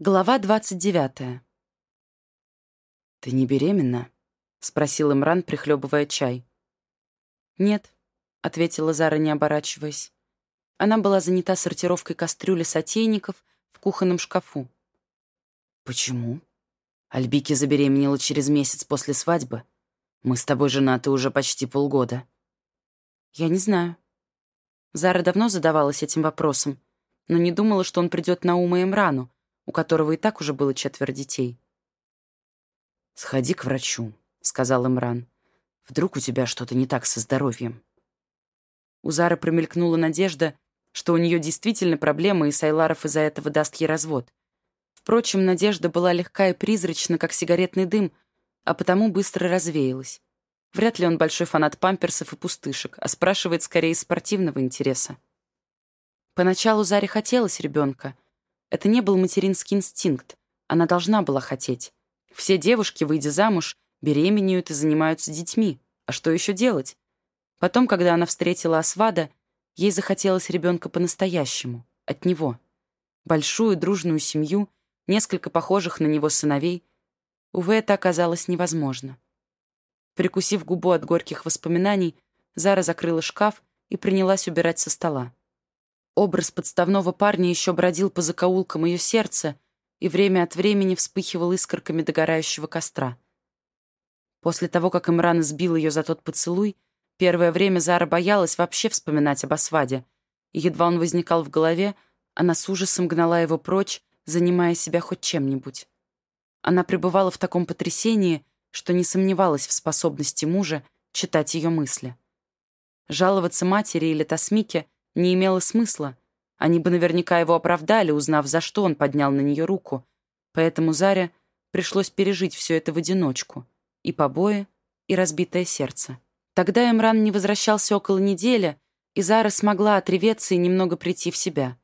Глава двадцать девятая. «Ты не беременна?» — спросил Имран, прихлебывая чай. «Нет», — ответила Зара, не оборачиваясь. Она была занята сортировкой кастрюли сотейников в кухонном шкафу. «Почему? Альбики забеременела через месяц после свадьбы. Мы с тобой женаты уже почти полгода». «Я не знаю». Зара давно задавалась этим вопросом, но не думала, что он придет на ум Имрану, у которого и так уже было четверо детей. «Сходи к врачу», — сказал Имран. «Вдруг у тебя что-то не так со здоровьем?» У Зары промелькнула надежда, что у нее действительно проблемы, и Сайларов из-за этого даст ей развод. Впрочем, надежда была легка и призрачна, как сигаретный дым, а потому быстро развеялась. Вряд ли он большой фанат памперсов и пустышек, а спрашивает скорее из спортивного интереса. Поначалу Заре хотелось ребенка — это не был материнский инстинкт. Она должна была хотеть. Все девушки, выйдя замуж, беременеют и занимаются детьми. А что еще делать? Потом, когда она встретила Асвада, ей захотелось ребенка по-настоящему, от него. Большую дружную семью, несколько похожих на него сыновей. Увы, это оказалось невозможно. Прикусив губу от горьких воспоминаний, Зара закрыла шкаф и принялась убирать со стола. Образ подставного парня еще бродил по закоулкам ее сердца и время от времени вспыхивал искорками догорающего костра. После того, как Имран избил ее за тот поцелуй, первое время Зара боялась вообще вспоминать об Асваде, и едва он возникал в голове, она с ужасом гнала его прочь, занимая себя хоть чем-нибудь. Она пребывала в таком потрясении, что не сомневалась в способности мужа читать ее мысли. Жаловаться матери или Тасмике не имело смысла. Они бы наверняка его оправдали, узнав, за что он поднял на нее руку. Поэтому Заре пришлось пережить все это в одиночку. И побои, и разбитое сердце. Тогда Эмран не возвращался около недели, и Зара смогла отреветься и немного прийти в себя.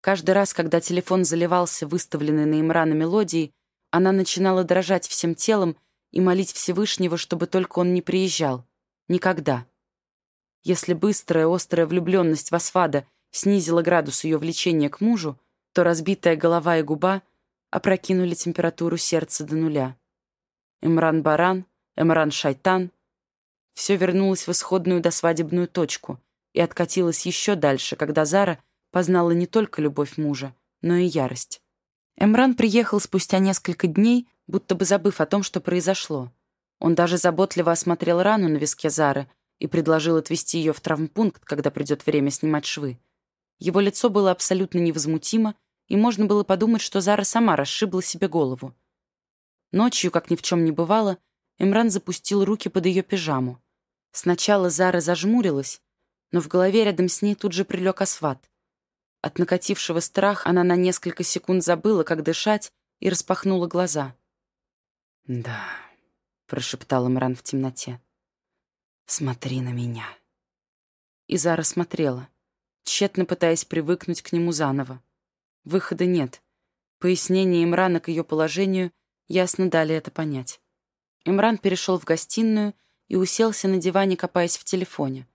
Каждый раз, когда телефон заливался выставленной на Имрана мелодией, она начинала дрожать всем телом и молить Всевышнего, чтобы только он не приезжал. Никогда. Если быстрая, острая влюбленность в Асфада снизила градус ее влечения к мужу, то разбитая голова и губа опрокинули температуру сердца до нуля. Эмран Баран, Эмран Шайтан — все вернулось в исходную досвадебную точку и откатилось еще дальше, когда Зара познала не только любовь мужа, но и ярость. Эмран приехал спустя несколько дней, будто бы забыв о том, что произошло. Он даже заботливо осмотрел рану на виске Зары — и предложил отвезти ее в травмпункт, когда придет время снимать швы. Его лицо было абсолютно невозмутимо, и можно было подумать, что Зара сама расшибла себе голову. Ночью, как ни в чем не бывало, Эмран запустил руки под ее пижаму. Сначала Зара зажмурилась, но в голове рядом с ней тут же прилег асфат. От накатившего страха она на несколько секунд забыла, как дышать, и распахнула глаза. «Да», — прошептал Имран в темноте. Смотри на меня». И Зара смотрела, тщетно пытаясь привыкнуть к нему заново. Выхода нет. Пояснение Имрана к ее положению ясно дали это понять. Имран перешел в гостиную и уселся на диване, копаясь в телефоне.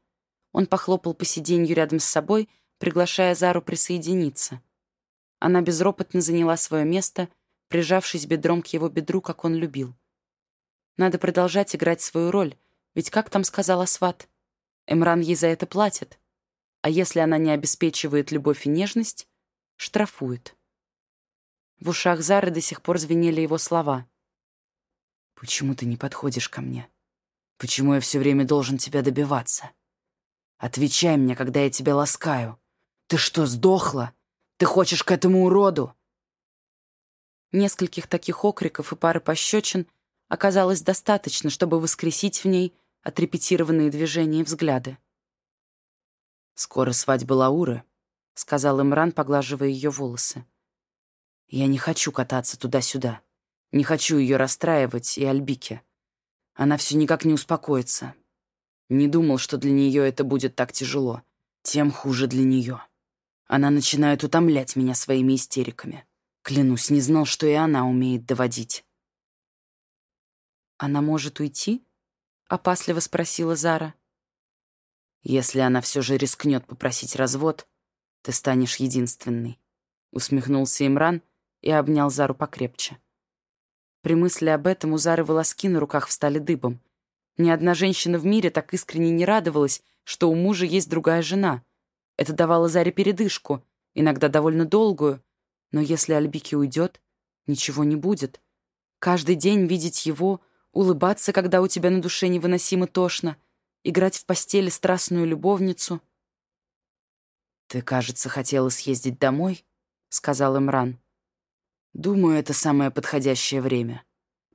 Он похлопал по сиденью рядом с собой, приглашая Зару присоединиться. Она безропотно заняла свое место, прижавшись бедром к его бедру, как он любил. Надо продолжать играть свою роль, ведь как там сказала сват? Эмран ей за это платит. А если она не обеспечивает любовь и нежность, штрафует. В ушах Зары до сих пор звенели его слова. «Почему ты не подходишь ко мне? Почему я все время должен тебя добиваться? Отвечай мне, когда я тебя ласкаю. Ты что, сдохла? Ты хочешь к этому уроду?» Нескольких таких окриков и пары пощечин оказалось достаточно, чтобы воскресить в ней отрепетированные движения и взгляды. «Скоро свадьба Лауры», — сказал Имран, поглаживая ее волосы. «Я не хочу кататься туда-сюда. Не хочу ее расстраивать и Альбике. Она все никак не успокоится. Не думал, что для нее это будет так тяжело. Тем хуже для нее. Она начинает утомлять меня своими истериками. Клянусь, не знал, что и она умеет доводить». «Она может уйти?» — опасливо спросила Зара. «Если она все же рискнет попросить развод, ты станешь единственной», — усмехнулся Имран и обнял Зару покрепче. При мысли об этом у Зары волоски на руках встали дыбом. Ни одна женщина в мире так искренне не радовалась, что у мужа есть другая жена. Это давало Заре передышку, иногда довольно долгую, но если Альбики уйдет, ничего не будет. Каждый день видеть его, улыбаться, когда у тебя на душе невыносимо тошно, играть в постели страстную любовницу. «Ты, кажется, хотела съездить домой?» — сказал Имран. «Думаю, это самое подходящее время.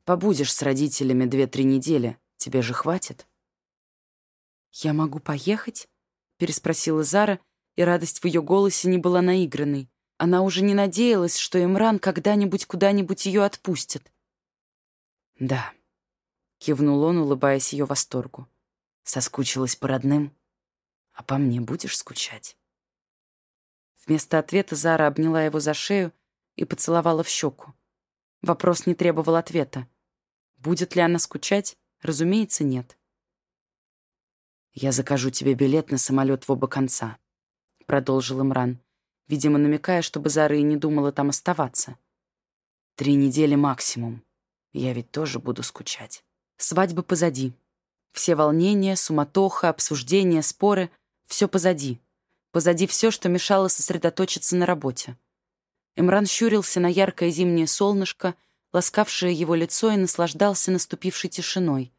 Побудешь с родителями две-три недели. Тебе же хватит?» «Я могу поехать?» — переспросила Зара, и радость в ее голосе не была наигранной. Она уже не надеялась, что Имран когда-нибудь куда-нибудь ее отпустит. «Да», — кивнул он, улыбаясь ее восторгу. «Соскучилась по родным, а по мне будешь скучать?» Вместо ответа Зара обняла его за шею и поцеловала в щеку. Вопрос не требовал ответа. Будет ли она скучать? Разумеется, нет. «Я закажу тебе билет на самолет в оба конца», — продолжил Имран, видимо, намекая, чтобы Зара и не думала там оставаться. «Три недели максимум. Я ведь тоже буду скучать». Свадьба позади. Все волнения, суматоха, обсуждения, споры — все позади. Позади все, что мешало сосредоточиться на работе. Имран щурился на яркое зимнее солнышко, ласкавшее его лицо и наслаждался наступившей тишиной.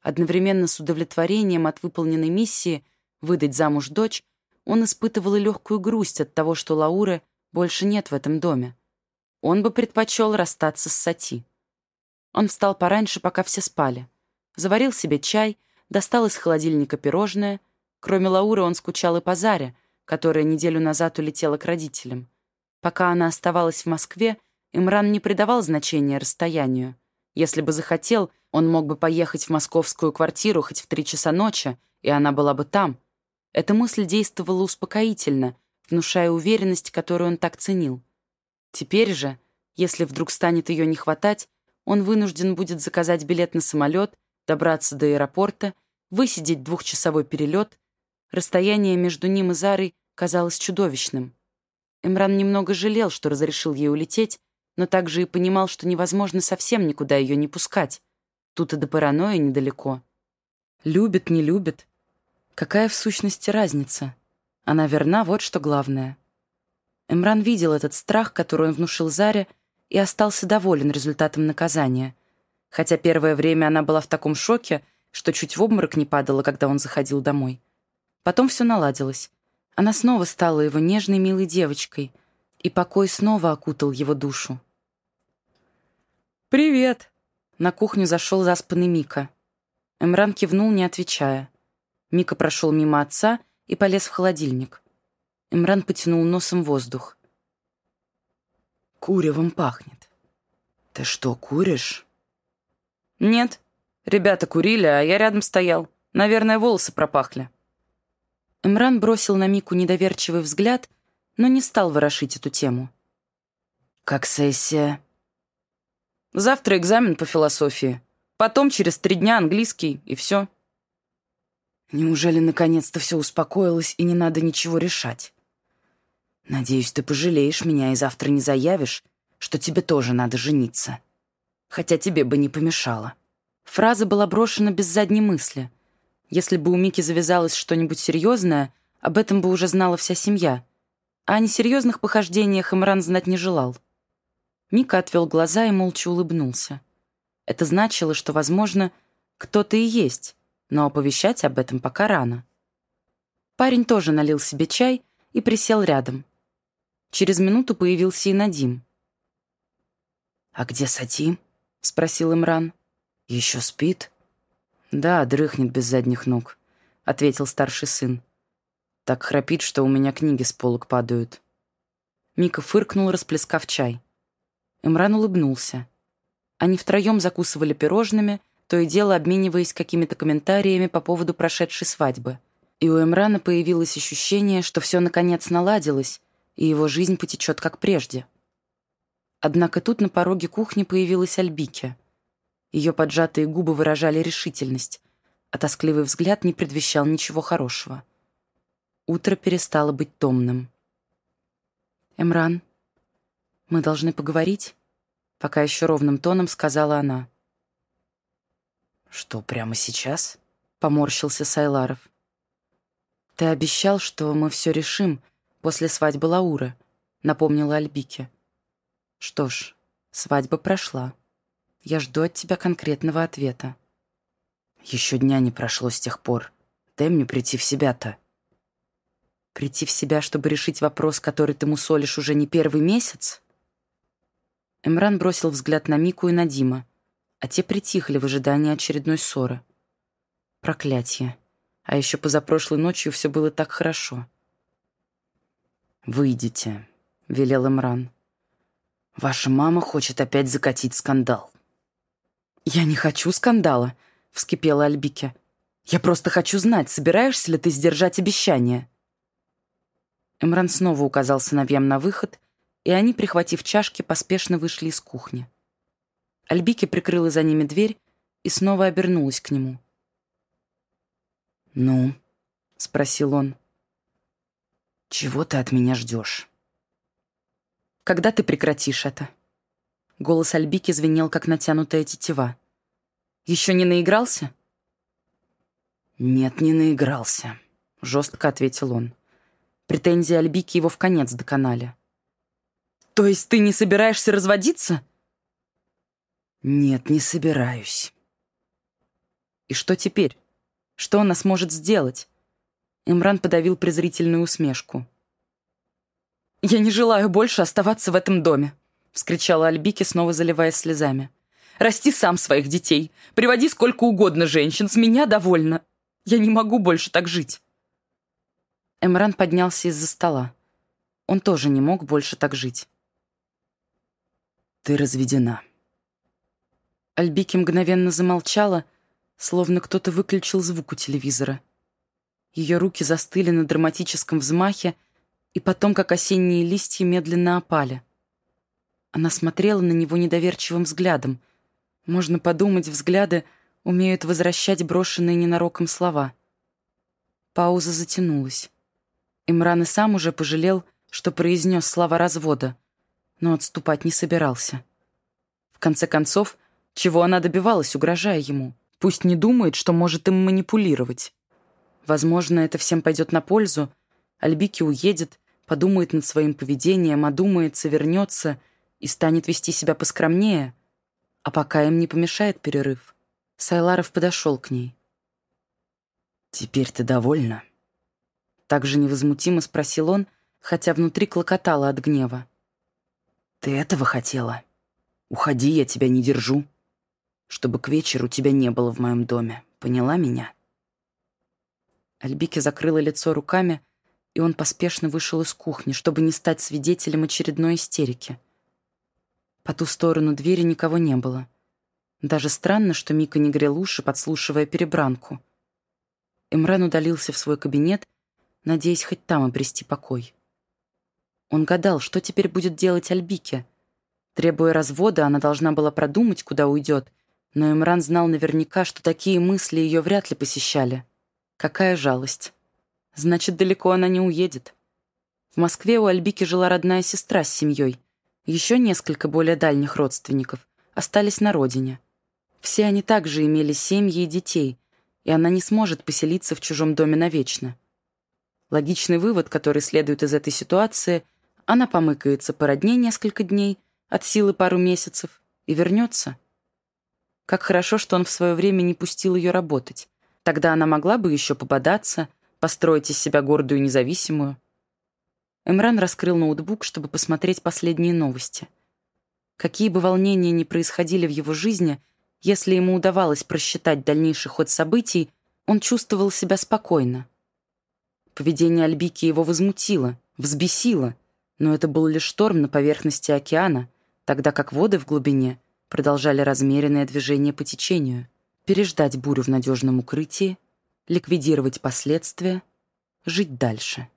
Одновременно с удовлетворением от выполненной миссии выдать замуж дочь, он испытывал и легкую грусть от того, что Лауры больше нет в этом доме. Он бы предпочел расстаться с Сати. Он встал пораньше, пока все спали. Заварил себе чай, достал из холодильника пирожное. Кроме Лауры он скучал и по Заре, которая неделю назад улетела к родителям. Пока она оставалась в Москве, Имран не придавал значения расстоянию. Если бы захотел, он мог бы поехать в московскую квартиру хоть в три часа ночи, и она была бы там. Эта мысль действовала успокоительно, внушая уверенность, которую он так ценил. Теперь же, если вдруг станет ее не хватать, он вынужден будет заказать билет на самолет, добраться до аэропорта, высидеть двухчасовой перелет. Расстояние между ним и Зарой казалось чудовищным. Эмран немного жалел, что разрешил ей улететь, но также и понимал, что невозможно совсем никуда ее не пускать. Тут и до паранойи недалеко. Любит, не любит. Какая в сущности разница? Она верна, вот что главное. Эмран видел этот страх, который он внушил Заре, и остался доволен результатом наказания. Хотя первое время она была в таком шоке, что чуть в обморок не падала, когда он заходил домой. Потом все наладилось. Она снова стала его нежной, милой девочкой, и покой снова окутал его душу. «Привет!» На кухню зашел заспанный Мика. Эмран кивнул, не отвечая. Мика прошел мимо отца и полез в холодильник. Эмран потянул носом воздух. «Куревом пахнет. Ты что, куришь?» «Нет. Ребята курили, а я рядом стоял. Наверное, волосы пропахли». Эмран бросил на Мику недоверчивый взгляд, но не стал ворошить эту тему. «Как сессия?» «Завтра экзамен по философии. Потом через три дня английский, и все». «Неужели наконец-то все успокоилось и не надо ничего решать?» «Надеюсь, ты пожалеешь меня и завтра не заявишь, что тебе тоже надо жениться. Хотя тебе бы не помешало». Фраза была брошена без задней мысли — если бы у Мики завязалось что-нибудь серьезное, об этом бы уже знала вся семья. А о несерьезных похождениях Имран знать не желал. Мика отвел глаза и молча улыбнулся. Это значило, что, возможно, кто-то и есть, но оповещать об этом пока рано. Парень тоже налил себе чай и присел рядом. Через минуту появился и Надим. «А где Сати?» — спросил Имран. «Еще спит?» «Да, дрыхнет без задних ног», — ответил старший сын. «Так храпит, что у меня книги с полок падают». Мика фыркнул, расплескав чай. Имран улыбнулся. Они втроем закусывали пирожными, то и дело обмениваясь какими-то комментариями по поводу прошедшей свадьбы. И у Эмрана появилось ощущение, что все наконец наладилось, и его жизнь потечет как прежде. Однако тут на пороге кухни появилась Альбике. Ее поджатые губы выражали решительность, а тоскливый взгляд не предвещал ничего хорошего. Утро перестало быть томным. «Эмран, «Мы должны поговорить?» Пока еще ровным тоном сказала она. «Что, прямо сейчас?» — поморщился Сайларов. «Ты обещал, что мы все решим после свадьбы Лауры», — напомнила Альбике. «Что ж, свадьба прошла. Я жду от тебя конкретного ответа». «Еще дня не прошло с тех пор. Дай мне прийти в себя-то». «Прийти в себя, чтобы решить вопрос, который ты мусолишь уже не первый месяц?» Эмран бросил взгляд на Мику и на Дима, а те притихли в ожидании очередной ссоры. Проклятье. А еще позапрошлой ночью все было так хорошо. «Выйдите», — велел Эмран. «Ваша мама хочет опять закатить скандал». «Я не хочу скандала», — вскипела Альбике. «Я просто хочу знать, собираешься ли ты сдержать обещание». Эмран снова указал сыновьям на выход — и они, прихватив чашки, поспешно вышли из кухни. Альбики прикрыла за ними дверь и снова обернулась к нему. «Ну?» — спросил он. «Чего ты от меня ждешь?» «Когда ты прекратишь это?» Голос Альбики звенел, как натянутая тетива. «Еще не наигрался?» «Нет, не наигрался», — жестко ответил он. Претензии Альбики его в конец доконали. «То есть ты не собираешься разводиться?» «Нет, не собираюсь». «И что теперь? Что она сможет сделать?» Имран подавил презрительную усмешку. «Я не желаю больше оставаться в этом доме», — вскричала Альбики, снова заливаясь слезами. «Расти сам своих детей. Приводи сколько угодно женщин. С меня довольно. Я не могу больше так жить». Эмран поднялся из-за стола. Он тоже не мог больше так жить. Ты разведена». Альбики мгновенно замолчала, словно кто-то выключил звук у телевизора. Ее руки застыли на драматическом взмахе, и потом, как осенние листья, медленно опали. Она смотрела на него недоверчивым взглядом. Можно подумать, взгляды умеют возвращать брошенные ненароком слова. Пауза затянулась. Имран и сам уже пожалел, что произнес слова развода но отступать не собирался. В конце концов, чего она добивалась, угрожая ему? Пусть не думает, что может им манипулировать. Возможно, это всем пойдет на пользу. Альбики уедет, подумает над своим поведением, одумается, вернется и станет вести себя поскромнее. А пока им не помешает перерыв. Сайларов подошел к ней. «Теперь ты довольна?» Так же невозмутимо спросил он, хотя внутри клокотало от гнева. Ты этого хотела? Уходи, я тебя не держу. Чтобы к вечеру тебя не было в моем доме. Поняла меня?» Альбике закрыла лицо руками, и он поспешно вышел из кухни, чтобы не стать свидетелем очередной истерики. По ту сторону двери никого не было. Даже странно, что Мика не грел уши, подслушивая перебранку. Эмран удалился в свой кабинет, надеясь хоть там обрести покой. Он гадал, что теперь будет делать Альбике. Требуя развода, она должна была продумать, куда уйдет, но Имран знал наверняка, что такие мысли ее вряд ли посещали. Какая жалость. Значит, далеко она не уедет. В Москве у Альбики жила родная сестра с семьей. Еще несколько более дальних родственников остались на родине. Все они также имели семьи и детей, и она не сможет поселиться в чужом доме навечно. Логичный вывод, который следует из этой ситуации, она помыкается по родне несколько дней, от силы пару месяцев, и вернется. Как хорошо, что он в свое время не пустил ее работать. Тогда она могла бы еще пободаться, построить из себя гордую и независимую. Эмран раскрыл ноутбук, чтобы посмотреть последние новости. Какие бы волнения ни происходили в его жизни, если ему удавалось просчитать дальнейший ход событий, он чувствовал себя спокойно. Поведение Альбики его возмутило, взбесило — но это был лишь шторм на поверхности океана, тогда как воды в глубине продолжали размеренное движение по течению, переждать бурю в надежном укрытии, ликвидировать последствия, жить дальше.